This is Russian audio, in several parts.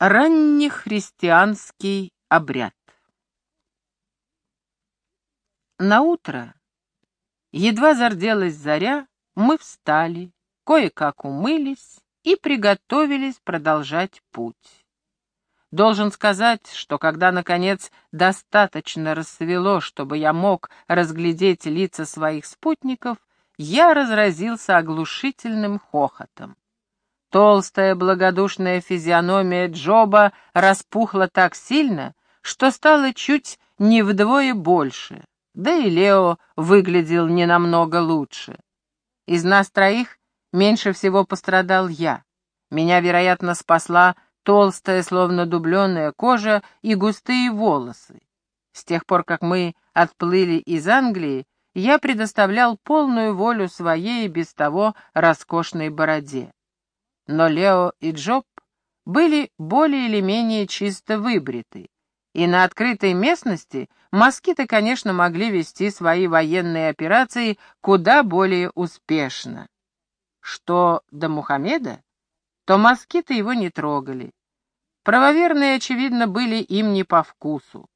Раннехристианский обряд На утро, едва зарделась заря, мы встали, кое-как умылись и приготовились продолжать путь. Должен сказать, что когда, наконец, достаточно рассвело, чтобы я мог разглядеть лица своих спутников, я разразился оглушительным хохотом. Толстая благодушная физиономия Джоба распухла так сильно, что стало чуть не вдвое больше, да и Лео выглядел не намного лучше. Из нас троих меньше всего пострадал я. Меня, вероятно, спасла толстая, словно дубленая кожа и густые волосы. С тех пор, как мы отплыли из Англии, я предоставлял полную волю своей без того роскошной бороде. Но Лео и Джоб были более или менее чисто выбриты, и на открытой местности москиты, конечно, могли вести свои военные операции куда более успешно. Что до Мухаммеда, то москиты его не трогали. Правоверные, очевидно, были им не по вкусу.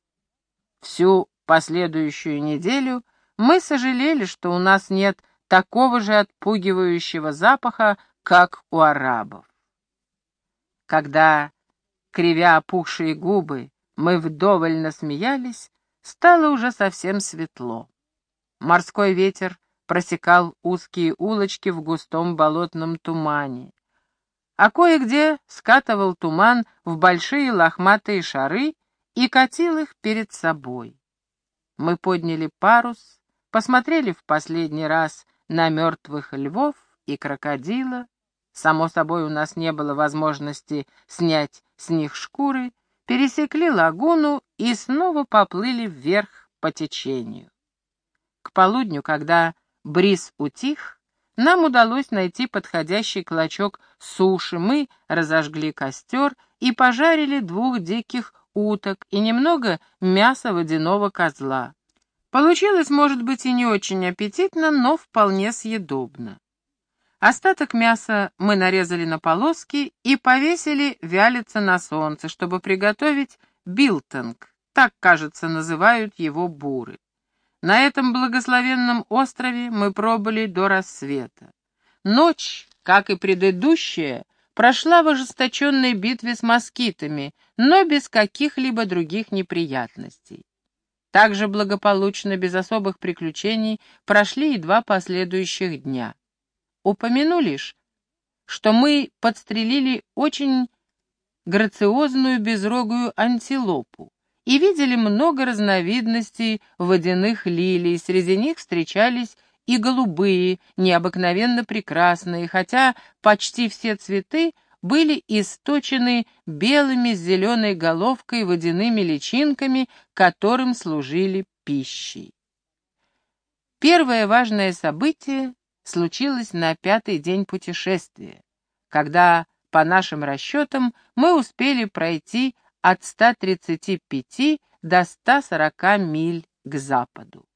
Всю последующую неделю мы сожалели, что у нас нет такого же отпугивающего запаха, как у арабов. Когда, кривя опухшие губы, мы вдоволь насмеялись, стало уже совсем светло. Морской ветер просекал узкие улочки в густом болотном тумане, а кое-где скатывал туман в большие лохматые шары и катил их перед собой. Мы подняли парус, посмотрели в последний раз на мертвых львов и крокодила, Само собой, у нас не было возможности снять с них шкуры, пересекли лагуну и снова поплыли вверх по течению. К полудню, когда бриз утих, нам удалось найти подходящий клочок суши. Мы разожгли костер и пожарили двух диких уток и немного мяса водяного козла. Получилось, может быть, и не очень аппетитно, но вполне съедобно. Остаток мяса мы нарезали на полоски и повесили вялиться на солнце, чтобы приготовить билтинг, так, кажется, называют его буры. На этом благословенном острове мы пробыли до рассвета. Ночь, как и предыдущая, прошла в ожесточенной битве с москитами, но без каких-либо других неприятностей. Также благополучно, без особых приключений, прошли и два последующих дня. Упомяну лишь, что мы подстрелили очень грациозную безрогую антилопу и видели много разновидностей водяных лилий, среди них встречались и голубые, необыкновенно прекрасные, хотя почти все цветы были источены белыми с зеленой головкой водяными личинками, которым служили пищей. Первое важное событие случилось на пятый день путешествия, когда, по нашим расчетам, мы успели пройти от 135 до 140 миль к западу.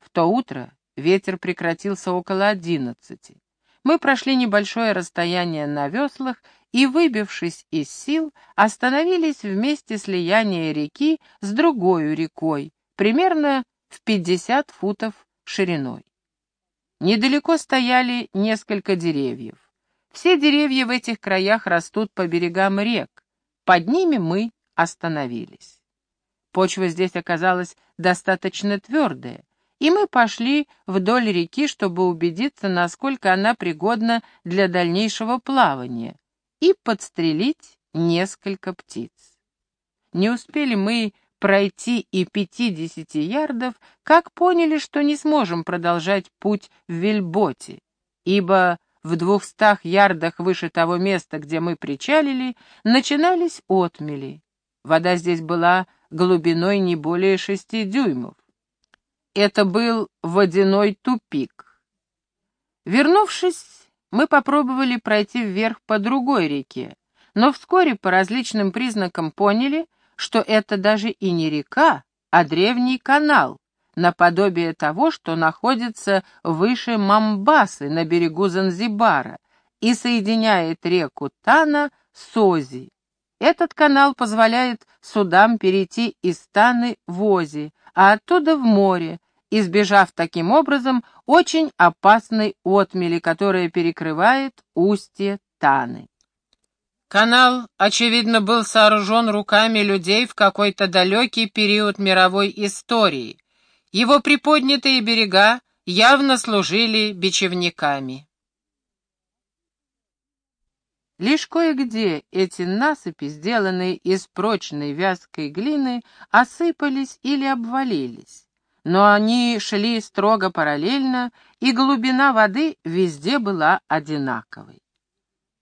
В то утро ветер прекратился около 11. Мы прошли небольшое расстояние на веслах и, выбившись из сил, остановились в месте слияния реки с другой рекой, примерно в 50 футов шириной. Недалеко стояли несколько деревьев. Все деревья в этих краях растут по берегам рек. Под ними мы остановились. Почва здесь оказалась достаточно твердая, и мы пошли вдоль реки, чтобы убедиться, насколько она пригодна для дальнейшего плавания, и подстрелить несколько птиц. Не успели мы пройти и пятидесяти ярдов, как поняли, что не сможем продолжать путь в Вильботе, ибо в двухстах ярдах выше того места, где мы причалили, начинались отмели. Вода здесь была глубиной не более шести дюймов. Это был водяной тупик. Вернувшись, мы попробовали пройти вверх по другой реке, но вскоре по различным признакам поняли, что это даже и не река, а древний канал, наподобие того, что находится выше Мамбасы на берегу Занзибара и соединяет реку Тана с Ози. Этот канал позволяет судам перейти из Таны в Ози, а оттуда в море, избежав таким образом очень опасной отмели, которая перекрывает устье Таны. Канал, очевидно, был сооружен руками людей в какой-то далекий период мировой истории. Его приподнятые берега явно служили бичевниками. Лишь кое-где эти насыпи, сделанные из прочной вязкой глины, осыпались или обвалились. Но они шли строго параллельно, и глубина воды везде была одинаковой.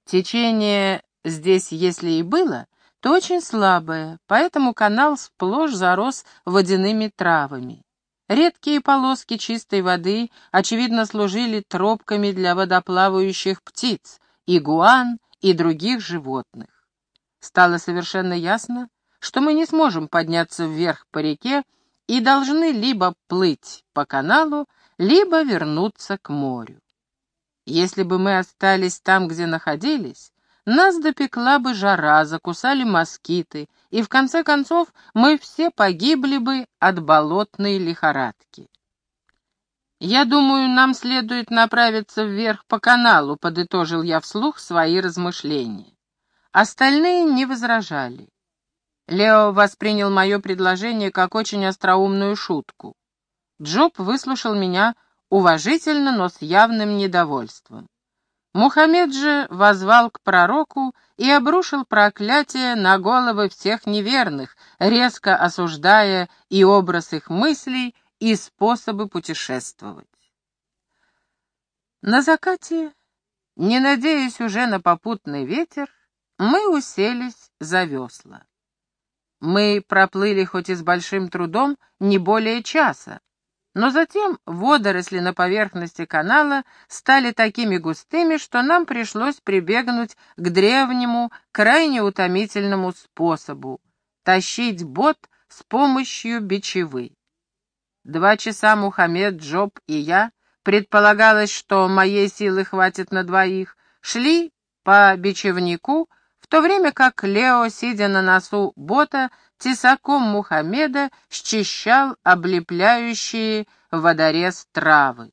Течение здесь, если и было, то очень слабое, поэтому канал сплошь зарос водяными травами. Редкие полоски чистой воды, очевидно, служили тропками для водоплавающих птиц, игуан и других животных. Стало совершенно ясно, что мы не сможем подняться вверх по реке и должны либо плыть по каналу, либо вернуться к морю. Если бы мы остались там, где находились, нас допекла бы жара, закусали москиты, и в конце концов мы все погибли бы от болотной лихорадки. «Я думаю, нам следует направиться вверх по каналу», — подытожил я вслух свои размышления. Остальные не возражали. Лео воспринял мое предложение как очень остроумную шутку. Джоб выслушал меня уважительно, но с явным недовольством. Мухаммед же возвал к пророку и обрушил проклятие на головы всех неверных, резко осуждая и образ их мыслей, и способы путешествовать. На закате, не надеясь уже на попутный ветер, мы уселись за весла. Мы проплыли хоть и с большим трудом не более часа, но затем водоросли на поверхности канала стали такими густыми, что нам пришлось прибегнуть к древнему, крайне утомительному способу — тащить бот с помощью бичевы. Два часа Мухаммед, Джоб и я, предполагалось, что моей силы хватит на двоих, шли по бичевнику, то время как Лео, сидя на носу бота, тесаком Мухаммеда счищал облепляющие водорез травы.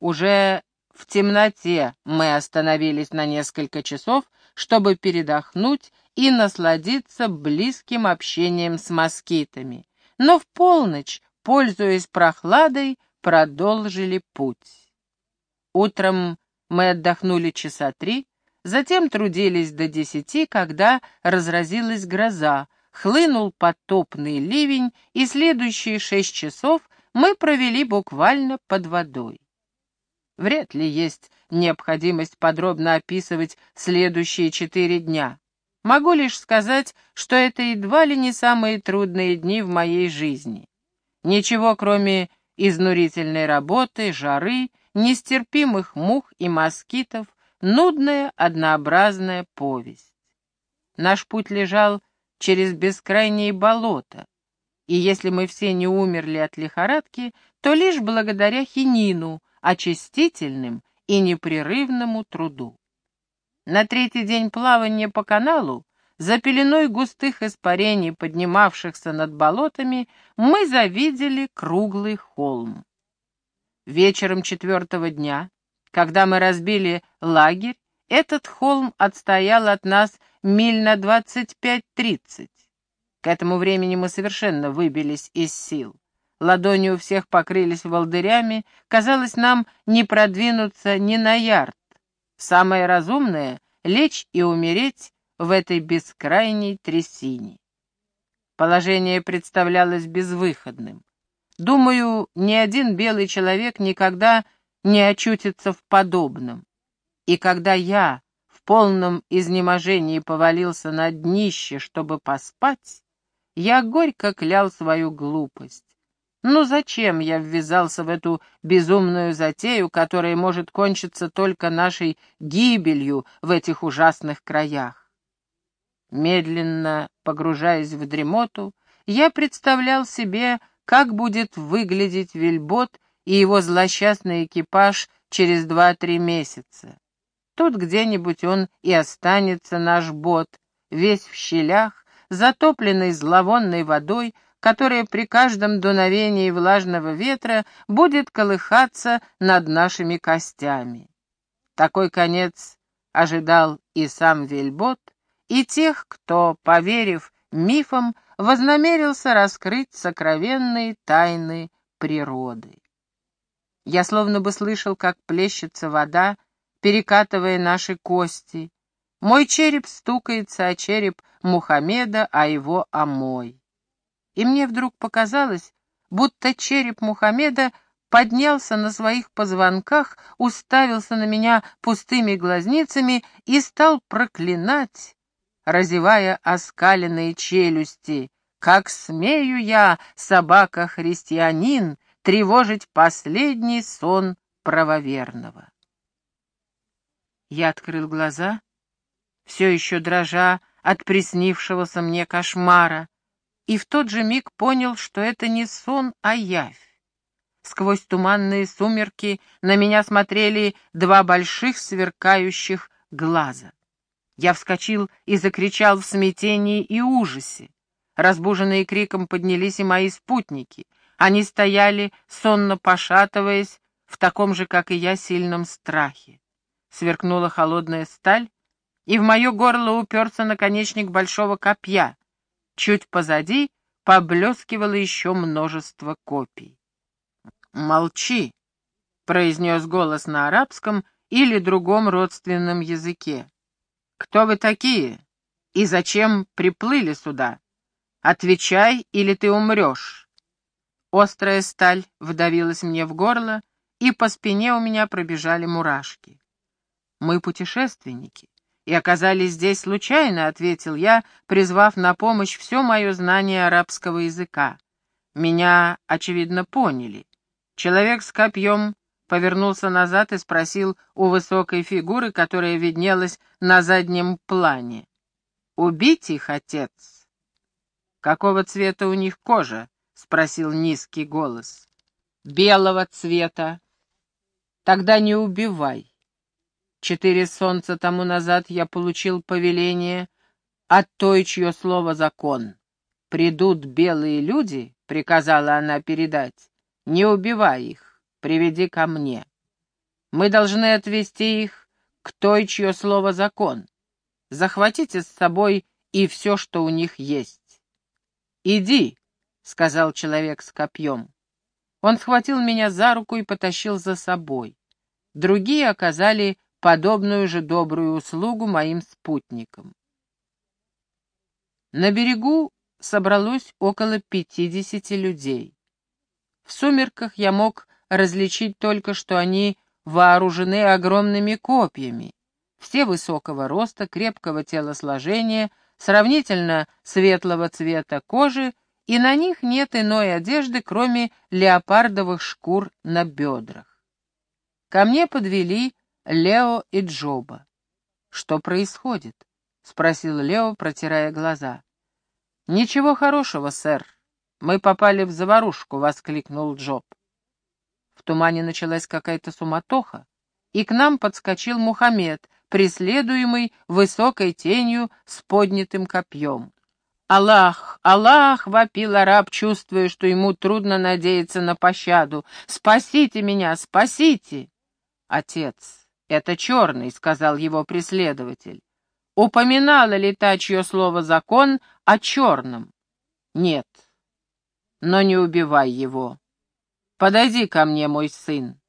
Уже в темноте мы остановились на несколько часов, чтобы передохнуть и насладиться близким общением с москитами. Но в полночь пользуясь прохладой, продолжили путь. Утром мы отдохнули часа три, затем трудились до десяти, когда разразилась гроза, хлынул потопный ливень, и следующие шесть часов мы провели буквально под водой. Вряд ли есть необходимость подробно описывать следующие четыре дня. Могу лишь сказать, что это едва ли не самые трудные дни в моей жизни. Ничего, кроме изнурительной работы, жары, нестерпимых мух и москитов, нудная, однообразная повесть. Наш путь лежал через бескрайние болота, и если мы все не умерли от лихорадки, то лишь благодаря хинину, очистительным и непрерывному труду. На третий день плавания по каналу за пеленой густых испарений, поднимавшихся над болотами, мы завидели круглый холм. Вечером четвертого дня, когда мы разбили лагерь, этот холм отстоял от нас миль на двадцать пять-тридцать. К этому времени мы совершенно выбились из сил. Ладони у всех покрылись волдырями, казалось нам не продвинуться ни на ярд. Самое разумное — лечь и умереть в этой бескрайней трясине. Положение представлялось безвыходным. Думаю, ни один белый человек никогда не очутится в подобном. И когда я в полном изнеможении повалился на днище, чтобы поспать, я горько клял свою глупость. Ну зачем я ввязался в эту безумную затею, которая может кончиться только нашей гибелью в этих ужасных краях? Медленно погружаясь в дремоту, я представлял себе, как будет выглядеть Вильбот и его злосчастный экипаж через два-три месяца. Тут где-нибудь он и останется, наш бот, весь в щелях, затопленный зловонной водой, которая при каждом дуновении влажного ветра будет колыхаться над нашими костями. Такой конец ожидал и сам Вельбот, и тех, кто, поверив мифам, вознамерился раскрыть сокровенные тайны природы. Я словно бы слышал, как плещется вода, перекатывая наши кости. Мой череп стукается о череп Мухаммеда, а его о мой. И мне вдруг показалось, будто череп Мухаммеда поднялся на своих позвонках, уставился на меня пустыми глазницами и стал проклинать, разевая оскаленные челюсти. «Как смею я, собака-христианин, тревожить последний сон правоверного!» Я открыл глаза, все еще дрожа от приснившегося мне кошмара, и в тот же миг понял, что это не сон, а явь. Сквозь туманные сумерки на меня смотрели два больших сверкающих глаза. Я вскочил и закричал в смятении и ужасе. Разбуженные криком поднялись и мои спутники. Они стояли, сонно пошатываясь, в таком же, как и я, сильном страхе. Сверкнула холодная сталь, и в мое горло уперся наконечник большого копья. Чуть позади поблескивало еще множество копий. «Молчи!» — произнес голос на арабском или другом родственном языке. «Кто вы такие? И зачем приплыли сюда? Отвечай, или ты умрешь!» Острая сталь вдавилась мне в горло, и по спине у меня пробежали мурашки. «Мы путешественники и оказались здесь случайно», — ответил я, призвав на помощь все мое знание арабского языка. Меня, очевидно, поняли. Человек с копьем повернулся назад и спросил у высокой фигуры, которая виднелась на заднем плане. «Убить их, отец?» «Какого цвета у них кожа?» — спросил низкий голос. «Белого цвета». «Тогда не убивай. Четыре солнца тому назад я получил повеление от той, чье слово закон. «Придут белые люди», — приказала она передать, — «не убивай их, приведи ко мне. Мы должны отвести их к той, чье слово закон. Захватите с собой и все, что у них есть». «Иди», — сказал человек с копьем. Он схватил меня за руку и потащил за собой. Другие оказали подобную же добрую услугу моим спутникам. На берегу собралось около пятидесяти людей. В сумерках я мог различить только, что они вооружены огромными копьями, все высокого роста, крепкого телосложения, сравнительно светлого цвета кожи, и на них нет иной одежды, кроме леопардовых шкур на бедрах. Ко мне подвели Лео и Джоба. «Что происходит?» — спросил Лео, протирая глаза. «Ничего хорошего, сэр. Мы попали в заварушку», — воскликнул Джоб. В тумане началась какая-то суматоха, и к нам подскочил Мухаммед, преследуемый высокой тенью с поднятым копьем. «Аллах! Аллах!» — вопил араб, чувствуя, что ему трудно надеяться на пощаду. «Спасите меня! Спасите!» «Отец, «Это черный», — сказал его преследователь. «Упоминала ли та, чье слово закон, о черном?» «Нет». «Но не убивай его. Подойди ко мне, мой сын».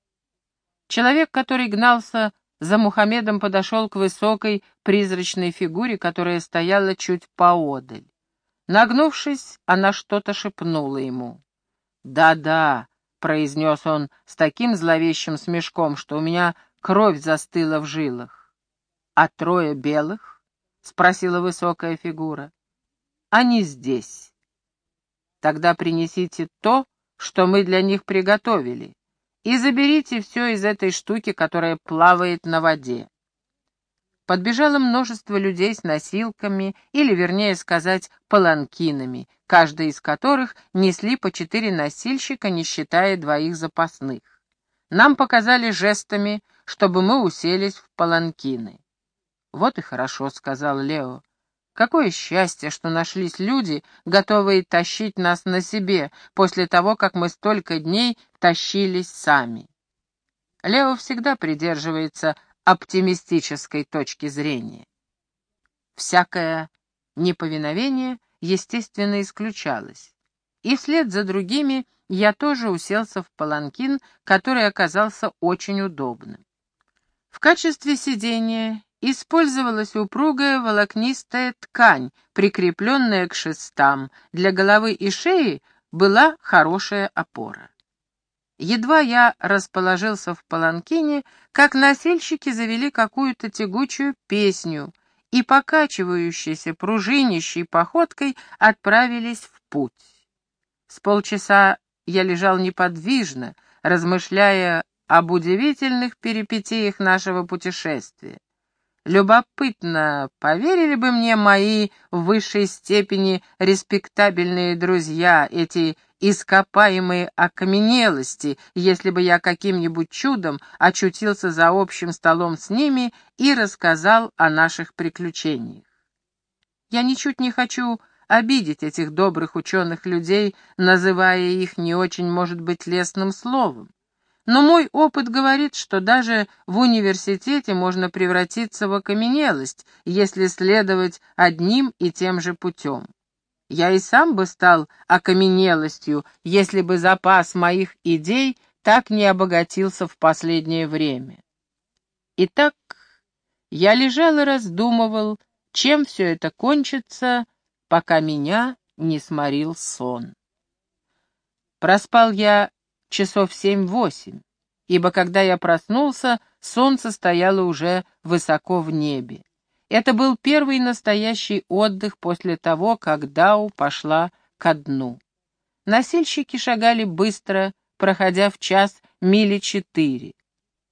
Человек, который гнался за Мухаммедом, подошел к высокой призрачной фигуре, которая стояла чуть поодаль. Нагнувшись, она что-то шепнула ему. «Да-да», — произнес он с таким зловещим смешком, что у меня Кровь застыла в жилах. «А трое белых?» — спросила высокая фигура. «Они здесь. Тогда принесите то, что мы для них приготовили, и заберите все из этой штуки, которая плавает на воде». Подбежало множество людей с носилками, или, вернее сказать, паланкинами, каждый из которых несли по четыре носильщика, не считая двоих запасных. Нам показали жестами, чтобы мы уселись в паланкины. «Вот и хорошо», — сказал Лео. Какое счастье, что нашлись люди, готовые тащить нас на себе, после того, как мы столько дней тащились сами. Лео всегда придерживается оптимистической точки зрения. Всякое неповиновение, естественно, исключалось. И вслед за другими я тоже уселся в паланкин, который оказался очень удобным. В качестве сидения использовалась упругая волокнистая ткань, прикрепленная к шестам. Для головы и шеи была хорошая опора. Едва я расположился в паланкине, как носильщики завели какую-то тягучую песню и, покачивающейся пружинищей походкой, отправились в путь. С полчаса я лежал неподвижно, размышляя об удивительных перипетиях нашего путешествия. Любопытно, поверили бы мне мои в высшей степени респектабельные друзья, эти ископаемые окаменелости, если бы я каким-нибудь чудом очутился за общим столом с ними и рассказал о наших приключениях. Я ничуть не хочу обидеть этих добрых ученых людей, называя их не очень, может быть, лестным словом. Но мой опыт говорит, что даже в университете можно превратиться в окаменелость, если следовать одним и тем же путем. Я и сам бы стал окаменелостью, если бы запас моих идей так не обогатился в последнее время. Итак, я лежал и раздумывал, чем все это кончится, пока меня не сморил сон. Проспал я часов семь-восемь, ибо когда я проснулся, солнце стояло уже высоко в небе. Это был первый настоящий отдых после того, как Дау пошла ко дну. Носильщики шагали быстро, проходя в час мили четыре.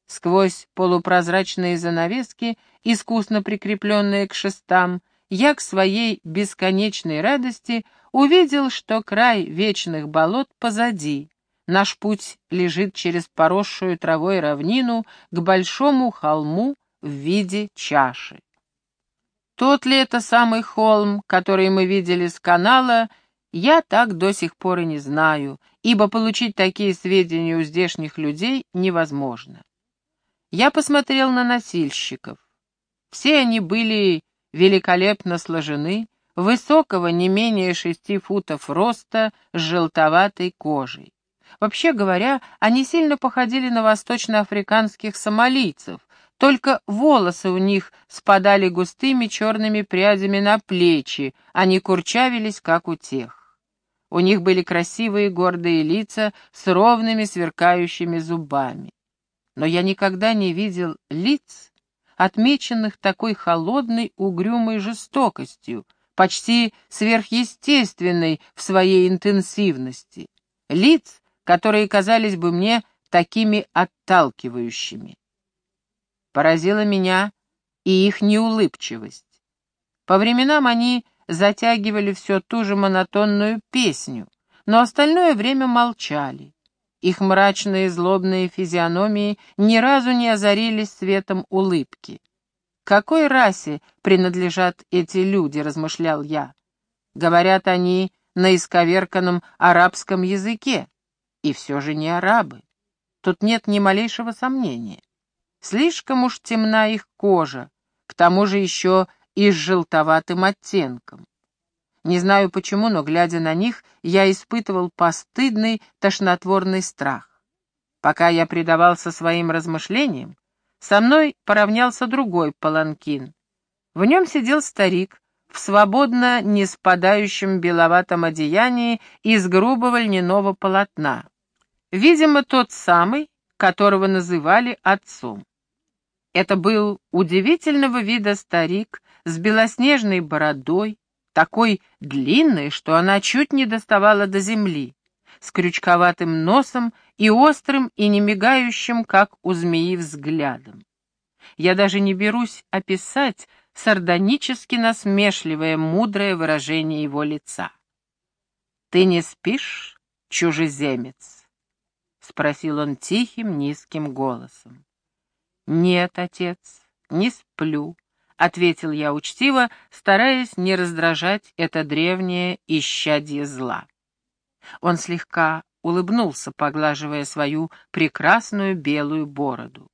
Сквозь полупрозрачные занавески, искусно прикрепленные к шестам, я к своей бесконечной радости увидел, что край вечных болот позади, Наш путь лежит через поросшую травой равнину к большому холму в виде чаши. Тот ли это самый холм, который мы видели с канала, я так до сих пор и не знаю, ибо получить такие сведения у здешних людей невозможно. Я посмотрел на носильщиков. Все они были великолепно сложены, высокого не менее шести футов роста, с желтоватой кожей. Вообще говоря, они сильно походили на восточноафриканских сомалийцев, только волосы у них спадали густыми черными прядями на плечи, они курчавились, как у тех. У них были красивые гордые лица с ровными сверкающими зубами. Но я никогда не видел лиц, отмеченных такой холодной, угрюмой жестокостью, почти сверхъестественной в своей интенсивности. Лиц, которые казались бы мне такими отталкивающими. Поразила меня и их неулыбчивость. По временам они затягивали все ту же монотонную песню, но остальное время молчали. Их мрачные злобные физиономии ни разу не озарились светом улыбки. «Какой расе принадлежат эти люди?» — размышлял я. Говорят они на исковерканном арабском языке. И все же не арабы. Тут нет ни малейшего сомнения. Слишком уж темна их кожа, к тому же еще и с желтоватым оттенком. Не знаю почему, но, глядя на них, я испытывал постыдный, тошнотворный страх. Пока я предавался своим размышлениям, со мной поравнялся другой паланкин. В нем сидел старик в свободно не спадающем беловатом одеянии из грубого льняного полотна. Видимо, тот самый, которого называли отцом. Это был удивительного вида старик с белоснежной бородой, такой длинной, что она чуть не доставала до земли, с крючковатым носом и острым и не мигающим, как у змеи, взглядом. Я даже не берусь описать сардонически насмешливое, мудрое выражение его лица. «Ты не спишь, чужеземец?» — спросил он тихим, низким голосом. «Нет, отец, не сплю», —— ответил я учтиво, стараясь не раздражать это древнее исчадье зла. Он слегка улыбнулся, поглаживая свою прекрасную белую бороду.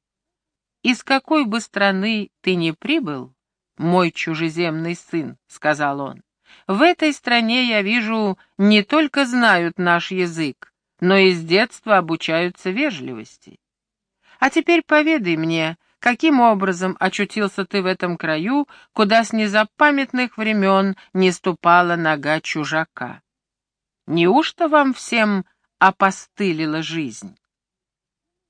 «Из какой бы страны ты ни прибыл, мой чужеземный сын», — сказал он, — «в этой стране, я вижу, не только знают наш язык, но и с детства обучаются вежливости. А теперь поведай мне, каким образом очутился ты в этом краю, куда с незапамятных времен не ступала нога чужака. Неужто вам всем опостылила жизнь?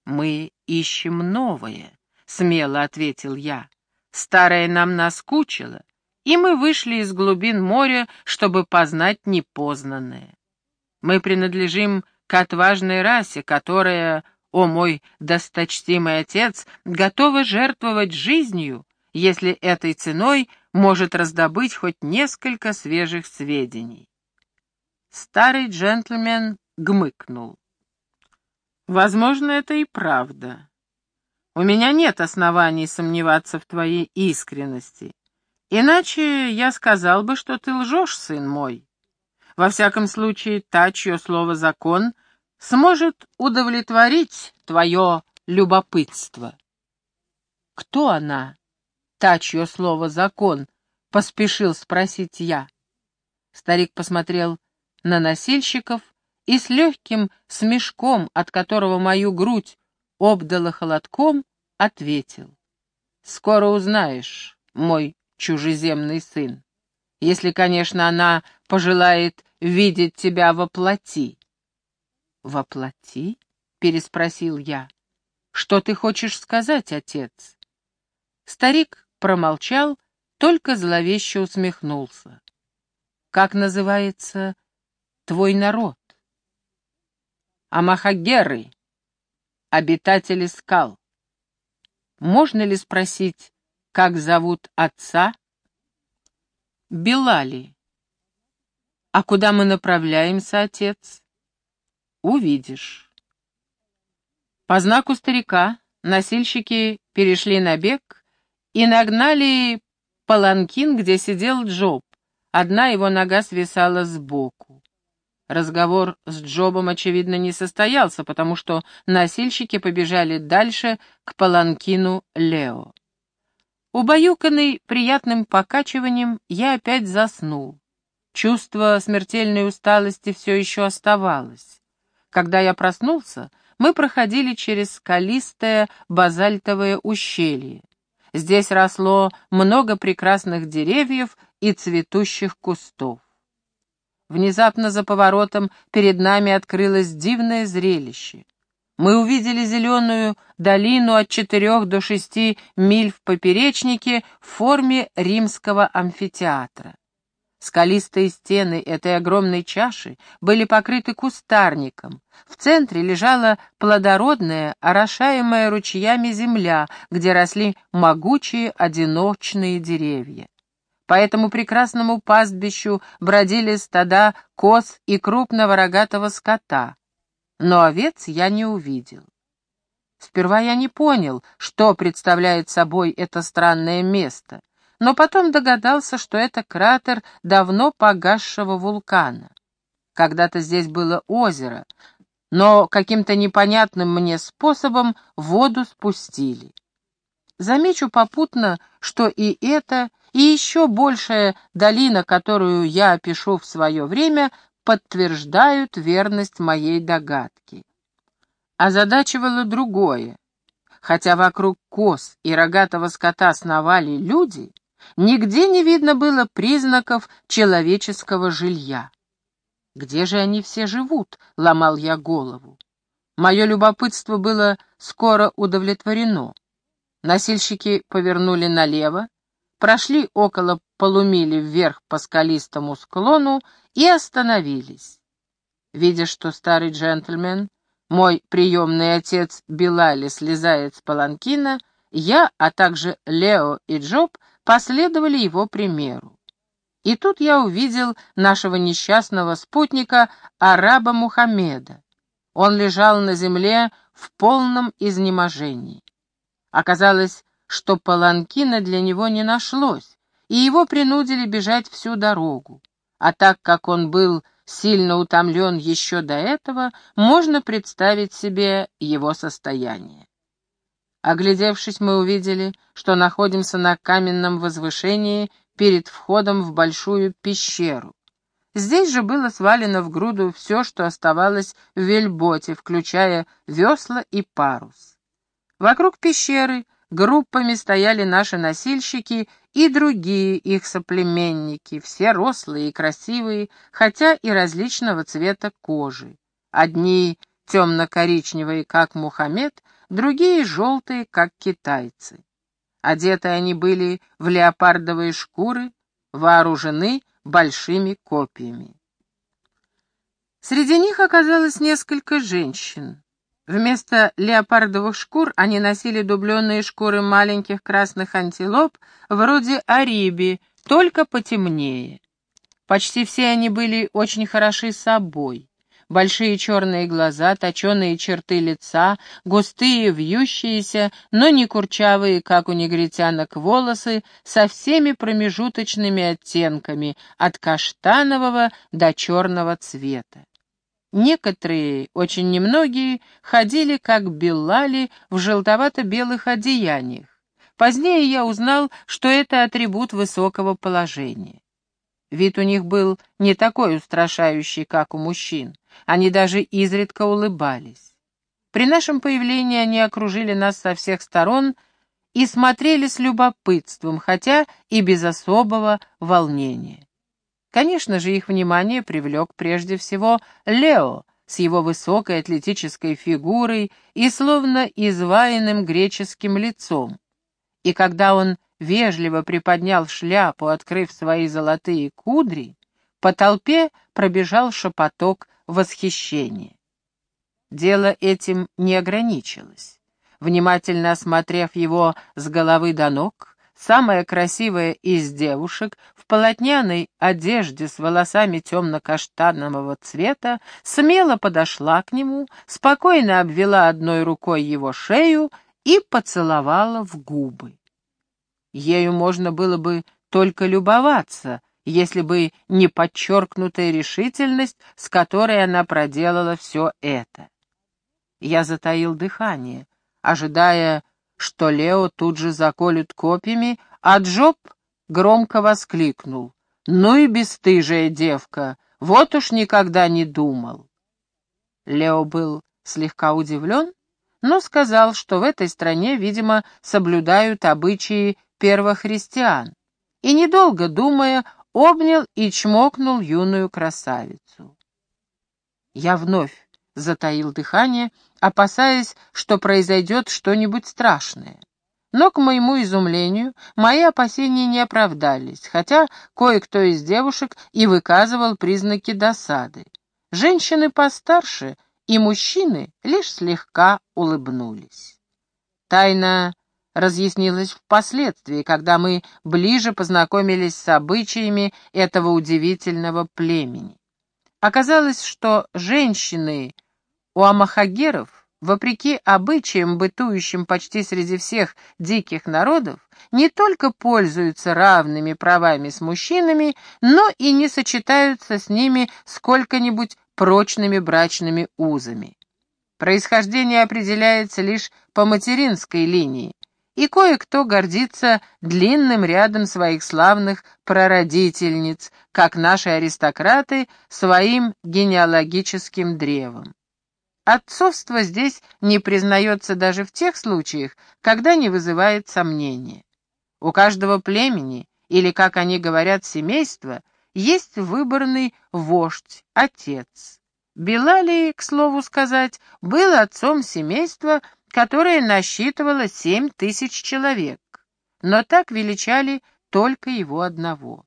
Мы ищем новое, — смело ответил я. Старое нам наскучило, и мы вышли из глубин моря, чтобы познать непознанное. Мы принадлежим к отважной расе, которая, о мой досточтимый отец, готова жертвовать жизнью, если этой ценой может раздобыть хоть несколько свежих сведений. Старый джентльмен гмыкнул. «Возможно, это и правда. У меня нет оснований сомневаться в твоей искренности. Иначе я сказал бы, что ты лжешь, сын мой. Во всяком случае, та, чье слово закон, сможет удовлетворить твое любопытство. Кто она, та, чье слово закон, поспешил спросить я. Старик посмотрел на носильщиков и с легким смешком, от которого мою грудь обдала холодком, ответил. «Скоро узнаешь, мой чужеземный сын, если, конечно, она пожелает видеть тебя во плоти». «Во плоти?» — переспросил я. «Что ты хочешь сказать, отец?» Старик промолчал, только зловеще усмехнулся. «Как называется твой народ?» «Амахагеры, обитатели скал. Можно ли спросить, как зовут отца?» «Белали». «А куда мы направляемся, отец?» Увидишь. По знаку старика носильщики перешли на бег и нагнали паланкин, где сидел Джоб. Одна его нога свисала сбоку. Разговор с Джобом, очевидно, не состоялся, потому что носильщики побежали дальше к паланкину Лео. Убаюканный приятным покачиванием, я опять заснул. Чувство смертельной усталости все еще оставалось. Когда я проснулся, мы проходили через скалистое базальтовое ущелье. Здесь росло много прекрасных деревьев и цветущих кустов. Внезапно за поворотом перед нами открылось дивное зрелище. Мы увидели зеленую долину от четырех до шести миль в поперечнике в форме римского амфитеатра. Скалистые стены этой огромной чаши были покрыты кустарником. В центре лежала плодородная, орошаемая ручьями земля, где росли могучие одиночные деревья. По этому прекрасному пастбищу бродили стада коз и крупного рогатого скота. Но овец я не увидел. Сперва я не понял, что представляет собой это странное место — но потом догадался, что это кратер давно погасшего вулкана. Когда-то здесь было озеро, но каким-то непонятным мне способом воду спустили. Замечу попутно, что и это, и еще большая долина, которую я опишу в свое время, подтверждают верность моей догадки. Озадачивало другое. Хотя вокруг коз и рогатого скота сновали люди, Нигде не видно было признаков человеческого жилья. «Где же они все живут?» — ломал я голову. Мое любопытство было скоро удовлетворено. Носильщики повернули налево, прошли около полумили вверх по скалистому склону и остановились. Видя, что старый джентльмен, мой приемный отец Билали, слезает с паланкина, я, а также Лео и Джоб последовали его примеру. И тут я увидел нашего несчастного спутника, араба Мухаммеда. Он лежал на земле в полном изнеможении. Оказалось, что паланкина для него не нашлось, и его принудили бежать всю дорогу. А так как он был сильно утомлен еще до этого, можно представить себе его состояние. Оглядевшись, мы увидели, что находимся на каменном возвышении перед входом в большую пещеру. Здесь же было свалено в груду все, что оставалось в вельботе, включая весла и парус. Вокруг пещеры группами стояли наши носильщики и другие их соплеменники, все рослые и красивые, хотя и различного цвета кожи. Одни темно-коричневые, как Мухаммед, другие желтые, как китайцы. Одеты они были в леопардовые шкуры, вооружены большими копьями. Среди них оказалось несколько женщин. Вместо леопардовых шкур они носили дубленные шкуры маленьких красных антилоп, вроде ариби, только потемнее. Почти все они были очень хороши собой. Большие черные глаза, точеные черты лица, густые, вьющиеся, но не курчавые, как у негритянок, волосы, со всеми промежуточными оттенками, от каштанового до черного цвета. Некоторые, очень немногие, ходили, как Беллали, в желтовато-белых одеяниях. Позднее я узнал, что это атрибут высокого положения. Вид у них был не такой устрашающий, как у мужчин. Они даже изредка улыбались. При нашем появлении они окружили нас со всех сторон и смотрели с любопытством, хотя и без особого волнения. Конечно же, их внимание привлек прежде всего Лео с его высокой атлетической фигурой и словно изваянным греческим лицом. И когда он вежливо приподнял шляпу, открыв свои золотые кудри, по толпе пробежал шепоток восхищения. Дело этим не ограничилось. Внимательно осмотрев его с головы до ног, самая красивая из девушек в полотняной одежде с волосами темно-каштанового цвета смело подошла к нему, спокойно обвела одной рукой его шею и поцеловала в губы. Ею можно было бы только любоваться, если бы не подчеркнутая решительность, с которой она проделала все это. Я затаил дыхание, ожидая, что Лео тут же заколют копьями, а Джоб громко воскликнул. «Ну и бесстыжая девка! Вот уж никогда не думал!» Лео был слегка удивлен, но сказал, что в этой стране, видимо, соблюдают обычаи первохристиан, и, недолго думая, обнял и чмокнул юную красавицу. Я вновь затаил дыхание, опасаясь, что произойдет что-нибудь страшное. Но, к моему изумлению, мои опасения не оправдались, хотя кое-кто из девушек и выказывал признаки досады. Женщины постарше и мужчины лишь слегка улыбнулись. Тайна разъяснилось впоследствии, когда мы ближе познакомились с обычаями этого удивительного племени. Оказалось, что женщины у амахагеров, вопреки обычаям, бытующим почти среди всех диких народов, не только пользуются равными правами с мужчинами, но и не сочетаются с ними сколько-нибудь прочными брачными узами. Происхождение определяется лишь по материнской линии, и кое-кто гордится длинным рядом своих славных прародительниц, как наши аристократы своим генеалогическим древом. Отцовство здесь не признается даже в тех случаях, когда не вызывает сомнения. У каждого племени, или, как они говорят, семейства, есть выборный вождь, отец. Белалий, к слову сказать, был отцом семейства, которое насчитывало семь тысяч человек, но так величали только его одного.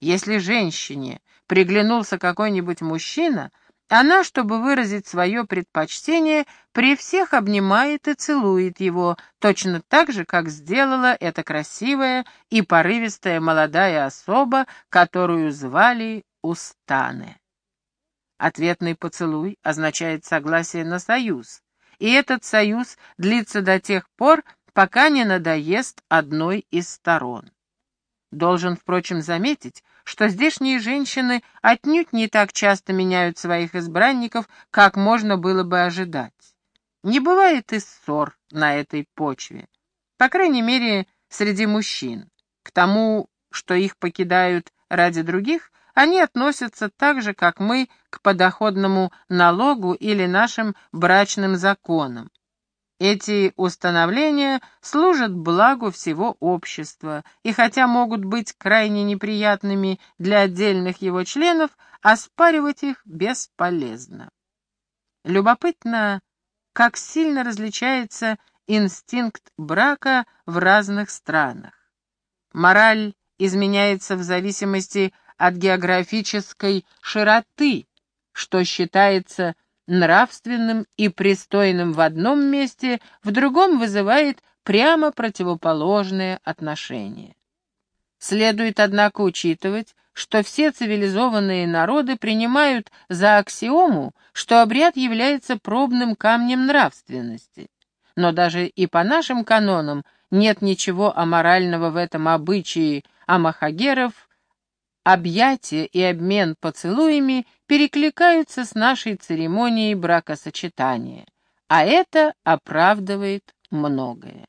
Если женщине приглянулся какой-нибудь мужчина, она, чтобы выразить свое предпочтение, при всех обнимает и целует его, точно так же, как сделала эта красивая и порывистая молодая особа, которую звали Устане. Ответный поцелуй означает согласие на союз, и этот союз длится до тех пор, пока не надоест одной из сторон. Должен, впрочем, заметить, что здешние женщины отнюдь не так часто меняют своих избранников, как можно было бы ожидать. Не бывает и ссор на этой почве, по крайней мере, среди мужчин. К тому, что их покидают ради других, они относятся так же, как мы, к подоходному налогу или нашим брачным законам. Эти установления служат благу всего общества, и хотя могут быть крайне неприятными для отдельных его членов, оспаривать их бесполезно. Любопытно, как сильно различается инстинкт брака в разных странах. Мораль изменяется в зависимости от географической широты, что считается нравственным и пристойным в одном месте, в другом вызывает прямо противоположное отношение. Следует, однако, учитывать, что все цивилизованные народы принимают за аксиому, что обряд является пробным камнем нравственности. Но даже и по нашим канонам нет ничего аморального в этом обычае амахагеров, объятия и обмен поцелуями перекликаются с нашей церемонией бракосочетания, а это оправдывает многое.